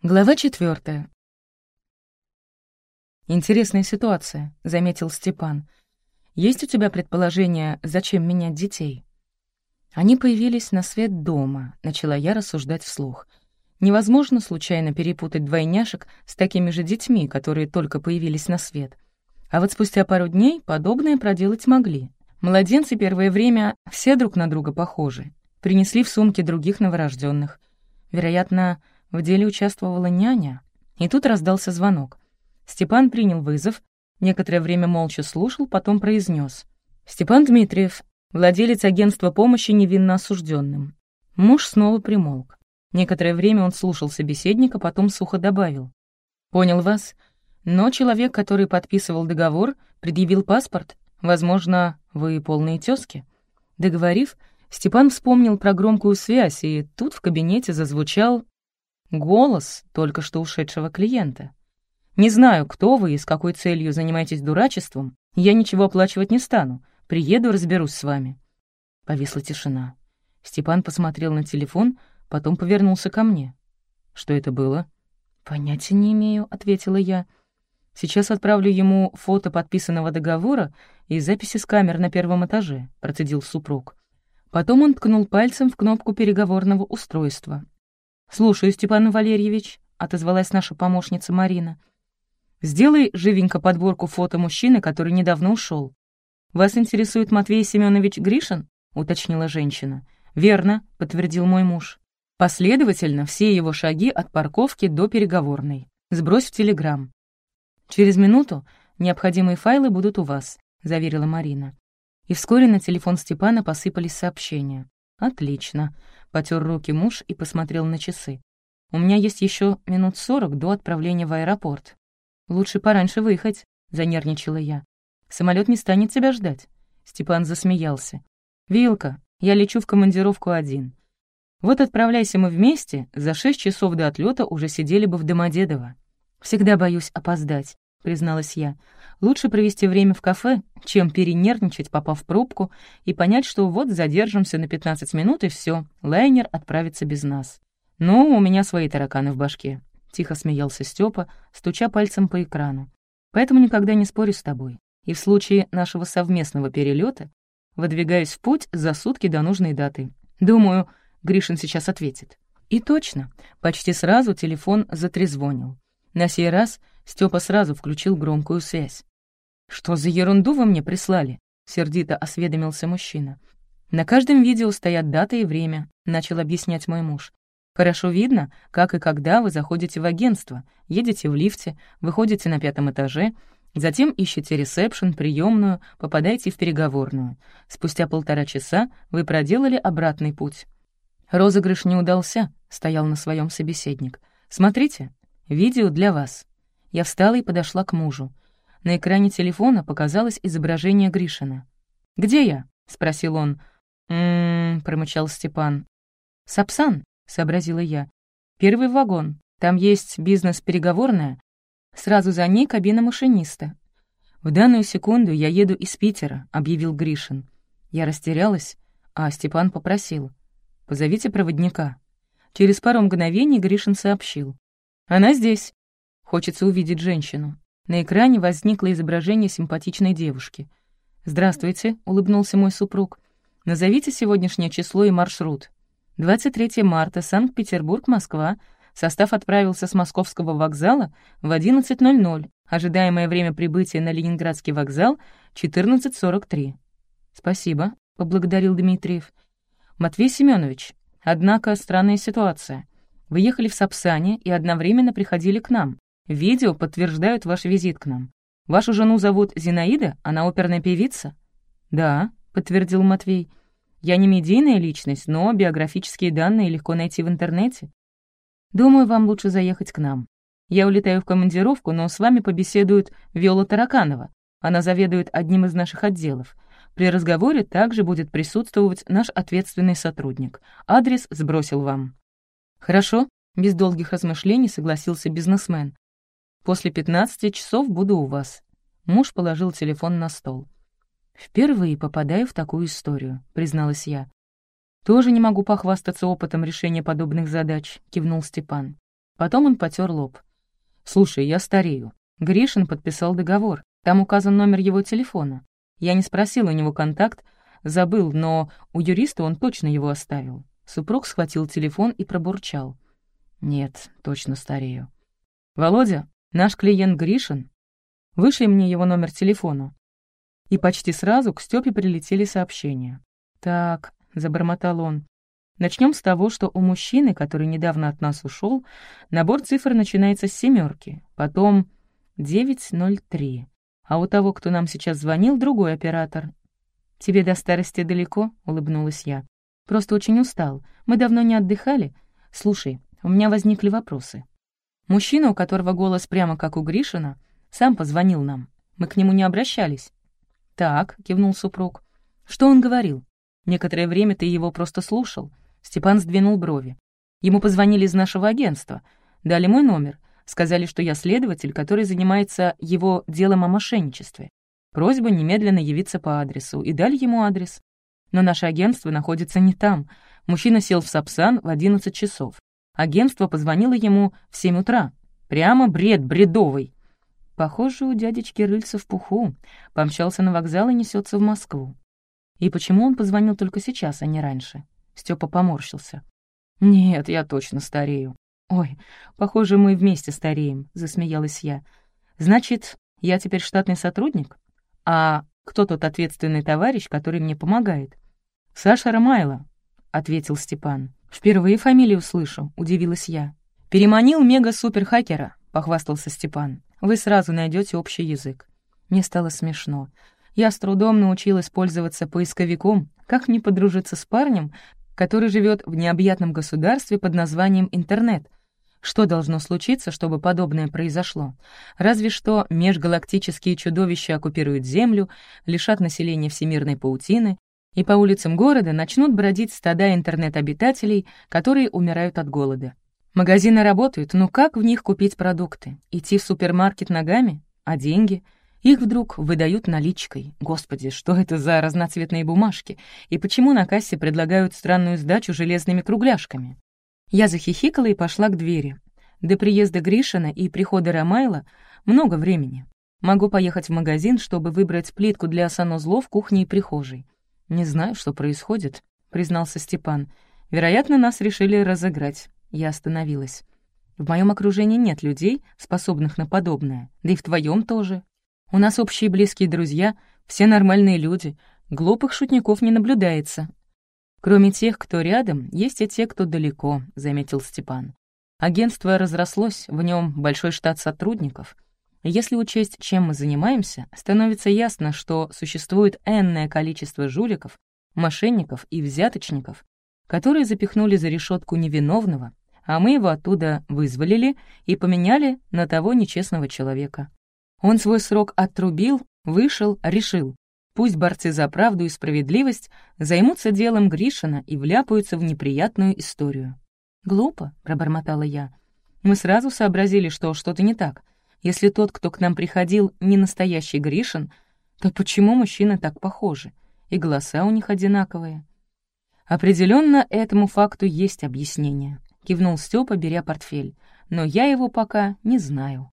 Глава четвертая. «Интересная ситуация», — заметил Степан. «Есть у тебя предположение, зачем менять детей?» Они появились на свет дома, начала я рассуждать вслух. Невозможно случайно перепутать двойняшек с такими же детьми, которые только появились на свет. А вот спустя пару дней подобное проделать могли. Младенцы первое время все друг на друга похожи. Принесли в сумки других новорожденных. Вероятно, в деле участвовала няня. И тут раздался звонок. Степан принял вызов, некоторое время молча слушал, потом произнес: «Степан Дмитриев, владелец агентства помощи невинно осужденным. Муж снова примолк. Некоторое время он слушал собеседника, потом сухо добавил. «Понял вас. Но человек, который подписывал договор, предъявил паспорт. Возможно, вы полные тёзки». Договорив, Степан вспомнил про громкую связь, и тут в кабинете зазвучал Голос только что ушедшего клиента. «Не знаю, кто вы и с какой целью занимаетесь дурачеством. Я ничего оплачивать не стану. Приеду, разберусь с вами». Повисла тишина. Степан посмотрел на телефон, потом повернулся ко мне. «Что это было?» «Понятия не имею», — ответила я. «Сейчас отправлю ему фото подписанного договора и записи с камер на первом этаже», — процедил супруг. Потом он ткнул пальцем в кнопку переговорного устройства. «Слушаю, Степан Валерьевич», — отозвалась наша помощница Марина. «Сделай живенько подборку фото мужчины, который недавно ушел. «Вас интересует Матвей Семенович Гришин?» — уточнила женщина. «Верно», — подтвердил мой муж. «Последовательно все его шаги от парковки до переговорной. Сбрось в Телеграм». «Через минуту необходимые файлы будут у вас», — заверила Марина. И вскоре на телефон Степана посыпались сообщения. «Отлично», — потер руки муж и посмотрел на часы. «У меня есть еще минут сорок до отправления в аэропорт. Лучше пораньше выехать», — занервничала я. Самолет не станет тебя ждать». Степан засмеялся. «Вилка, я лечу в командировку один. Вот отправляйся мы вместе, за шесть часов до отлета уже сидели бы в Домодедово. Всегда боюсь опоздать. — призналась я. «Лучше провести время в кафе, чем перенервничать, попав в пробку, и понять, что вот задержимся на 15 минут, и все, лайнер отправится без нас. Ну, у меня свои тараканы в башке», — тихо смеялся Степа, стуча пальцем по экрану. «Поэтому никогда не спорю с тобой. И в случае нашего совместного перелета выдвигаюсь в путь за сутки до нужной даты. Думаю, Гришин сейчас ответит». И точно, почти сразу телефон затрезвонил. На сей раз — Степа сразу включил громкую связь. «Что за ерунду вы мне прислали?» — сердито осведомился мужчина. «На каждом видео стоят дата и время», — начал объяснять мой муж. «Хорошо видно, как и когда вы заходите в агентство, едете в лифте, выходите на пятом этаже, затем ищете ресепшн, приемную, попадаете в переговорную. Спустя полтора часа вы проделали обратный путь». «Розыгрыш не удался», — стоял на своем собеседник. «Смотрите, видео для вас». Я встала и подошла к мужу. На экране телефона показалось изображение Гришина. «Где я?» — спросил он. «М-м-м», промычал Степан. «Сапсан», — сообразила я. «Первый вагон. Там есть бизнес-переговорная. Сразу за ней кабина машиниста». «В данную секунду я еду из Питера», — объявил Гришин. Я растерялась, а Степан попросил. «Позовите проводника». Через пару мгновений Гришин сообщил. «Она здесь». Хочется увидеть женщину. На экране возникло изображение симпатичной девушки. «Здравствуйте», — улыбнулся мой супруг. «Назовите сегодняшнее число и маршрут». 23 марта, Санкт-Петербург, Москва. Состав отправился с московского вокзала в 11.00. Ожидаемое время прибытия на Ленинградский вокзал — 14.43. «Спасибо», — поблагодарил Дмитриев. «Матвей Семенович, однако странная ситуация. Вы ехали в Сапсане и одновременно приходили к нам. Видео подтверждают ваш визит к нам. Вашу жену зовут Зинаида, она оперная певица?» «Да», — подтвердил Матвей. «Я не медийная личность, но биографические данные легко найти в интернете. Думаю, вам лучше заехать к нам. Я улетаю в командировку, но с вами побеседует Виола Тараканова. Она заведует одним из наших отделов. При разговоре также будет присутствовать наш ответственный сотрудник. Адрес сбросил вам». «Хорошо», — без долгих размышлений согласился бизнесмен. После 15 часов буду у вас». Муж положил телефон на стол. «Впервые попадаю в такую историю», — призналась я. «Тоже не могу похвастаться опытом решения подобных задач», — кивнул Степан. Потом он потер лоб. «Слушай, я старею. Гришин подписал договор. Там указан номер его телефона. Я не спросил у него контакт, забыл, но у юриста он точно его оставил. Супруг схватил телефон и пробурчал. «Нет, точно старею». «Володя, наш клиент Гришин. Вышли мне его номер телефона». И почти сразу к Стёпе прилетели сообщения. «Так», — забормотал он, — «начнем с того, что у мужчины, который недавно от нас ушел, набор цифр начинается с семерки, потом 903. А у того, кто нам сейчас звонил, другой оператор. «Тебе до старости далеко?» — улыбнулась я. «Просто очень устал. Мы давно не отдыхали. Слушай, у меня возникли вопросы. Мужчина, у которого голос прямо как у Гришина, сам позвонил нам. Мы к нему не обращались». «Так», — кивнул супруг. «Что он говорил? Некоторое время ты его просто слушал». Степан сдвинул брови. Ему позвонили из нашего агентства. Дали мой номер. Сказали, что я следователь, который занимается его делом о мошенничестве. Просьба немедленно явиться по адресу, и дали ему адрес. Но наше агентство находится не там. Мужчина сел в Сапсан в 11 часов. Агентство позвонило ему в 7 утра. Прямо бред бредовый. Похоже, у дядечки рыльца в пуху. Помчался на вокзал и несется в Москву. И почему он позвонил только сейчас, а не раньше? Степа поморщился. «Нет, я точно старею. «Ой, похоже, мы вместе стареем», — засмеялась я. «Значит, я теперь штатный сотрудник? А кто тот ответственный товарищ, который мне помогает?» «Саша Ромайло», — ответил Степан. «Впервые фамилию слышу», — удивилась я. «Переманил мега-супер-хакера», — похвастался Степан. «Вы сразу найдете общий язык». Мне стало смешно. Я с трудом научилась пользоваться поисковиком. Как не подружиться с парнем, который живет в необъятном государстве под названием интернет, что должно случиться, чтобы подобное произошло? Разве что межгалактические чудовища оккупируют Землю, лишат населения всемирной паутины, и по улицам города начнут бродить стада интернет-обитателей, которые умирают от голода. Магазины работают, но как в них купить продукты? Идти в супермаркет ногами? А деньги? Их вдруг выдают наличкой. Господи, что это за разноцветные бумажки? И почему на кассе предлагают странную сдачу железными кругляшками? Я захихикала и пошла к двери. До приезда Гришина и прихода Ромайла много времени. Могу поехать в магазин, чтобы выбрать плитку для санузлов в кухне и прихожей. «Не знаю, что происходит», — признался Степан. «Вероятно, нас решили разыграть». Я остановилась. «В моем окружении нет людей, способных на подобное. Да и в твоем тоже. У нас общие близкие друзья, все нормальные люди. Глупых шутников не наблюдается, «Кроме тех, кто рядом, есть и те, кто далеко», — заметил Степан. «Агентство разрослось, в нем большой штат сотрудников. Если учесть, чем мы занимаемся, становится ясно, что существует энное количество жуликов, мошенников и взяточников, которые запихнули за решетку невиновного, а мы его оттуда вызволили и поменяли на того нечестного человека. Он свой срок отрубил, вышел, решил. Пусть борцы за правду и справедливость займутся делом Гришина и вляпаются в неприятную историю. «Глупо», — пробормотала я. «Мы сразу сообразили, что что-то не так. Если тот, кто к нам приходил, не настоящий Гришин, то почему мужчины так похожи? И голоса у них одинаковые». Определенно этому факту есть объяснение», — кивнул Степа, беря портфель. «Но я его пока не знаю».